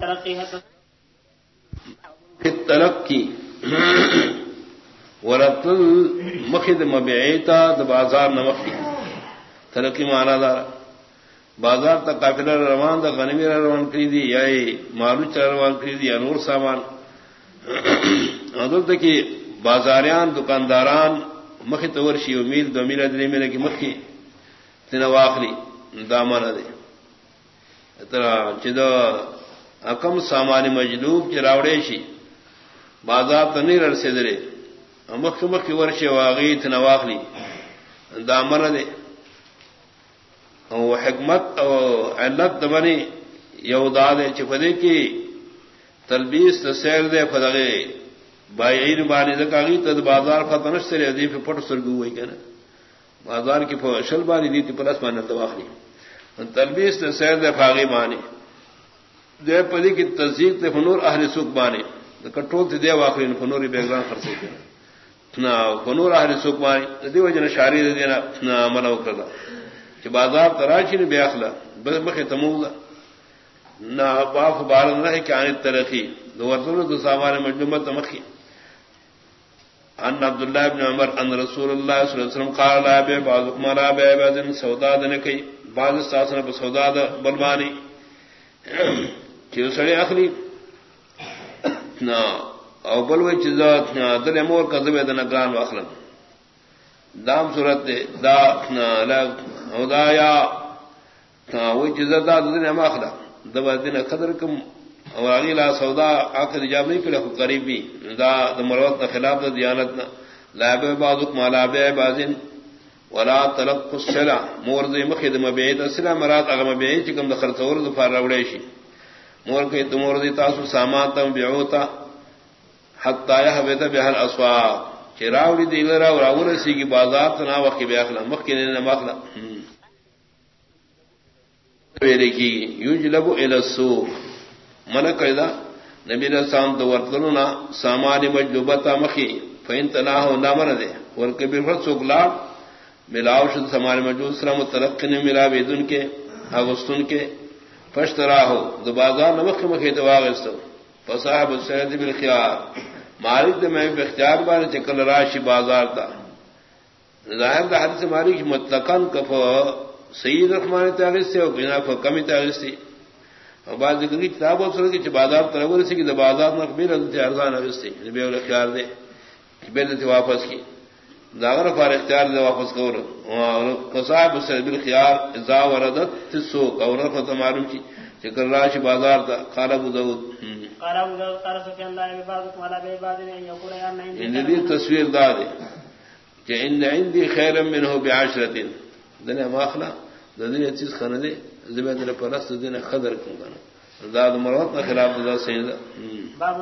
ترقی ہے پھر ترقی۔ ورت المخد مبعیتا د بازار نمکی ترقی مانا دار۔ بازار تک قافلہ روان دا غنمی روان کری دی، یا مالو چر روان کری دی، یا نور سامان۔ ادب تک بازاریان، دکانداران مکھ تورشی امید دو میل ادری میرے کی مکھی تین واخلی دامان دے۔ چد اکم سامان مجلوب چراوڑے شی، بازار تو نہیں رڑ درے مکھ مکھ ورش واغی تین واخلی دامن دے۔ وہ حکمت او علت دبنی یوداد چپدے کی تلبیس سیر دے فدغے بائی بانی دکاگی تد بازار فتنش سے ردی پہ پٹ سرگو ہوئی کہ بازار کی شل بانی دی تھی پلس مان دواخلی تلبیس نے سیر دے فاغی مانی دے پدی کی تصدیق تے فنور اہل سکھ بانی کٹول تھی دے واخری فنوری بیگران خرچے کے نہ فنور اہل سکھ بانی دی وجہ شاری دے دینا، نہ منو کرنا کہ بازار تراشی نے بے اخلا، بس بخے تموگا نہ باف بار نہ کہ آنے ترقی۔ دو ورتن دو سامان مجموعہ تمخی۔ ان عبد الله بن عمر ان رسول الله صلی اللہ علیہ وسلم قال لا بے بعض ما بے بعض سودا دنے کئی۔ بعض ساسن پر سودا بلوانی۔ کہ سڑے اخلی نہ او بلوی چیزا دل مور کا زبے دنا گران واخلن دام صورت دا لا ہدایا وہ چیز دا دن ماخلا دبا دن قدر کم اور علی لا سودا، آخر جاب نہیں کرے قریبی دا دا مروت خلاف دا دیانت لاب بازک مالا بے بازن ولا تلق السلا مور دی مخد مبعید السلا مرات اغم مبعید چکم دخل تور دفار روڑے شي مور کے تمور دی تاسو سامان تم بیعوتا حتی یحبت بها الاسواق. چراوڑی دی لرا راور سی کی بازار تنا وقت بیاخلا مخ نے نماخلا کی یوجلب الى السوق. من قیدا نبی رسام تو ورتلنا سامان مجلوبتا مخی. فین تناہ نامر دے ور کبیر فرد سوک لا ملاو شد سامان مجلوب سلام ترقی نے ملا بیدن کے، اگستن کے فشترا ہو دو بازار نمخ مخی تواغستو فصاحب السید بالخیار. مالک دے میں اختیار بارے چکل راشی بازار تھا ظاہر دا حدیث مالک مطلقاً کف سید رحمان تاغذ سے اور بنا کمی تاغذ تھی اور بعض ذکر کی کتاب اور سر کی بازار ترور سے کہ بازار میں یعنی بے رد ارزان عوض تھی بے اختیار دے. بے تھی واپس کی. داغر فار اختیار دے واپس کور صاحب سے بالخیار ازا وردت سو اور فتح معلوم کی چکر راش بازار تھا خالہ ابو داؤد قال ابو ذر قال سفيان لا يبادك ولا بيباد ان يقول يا من ان دي تصویر دار کہ ان عندي خير منه بعشره دنیا ماخلا دنیا چیز خانه دے زبید پر اس دین خضر کو داد مرات خلاف دا سید باب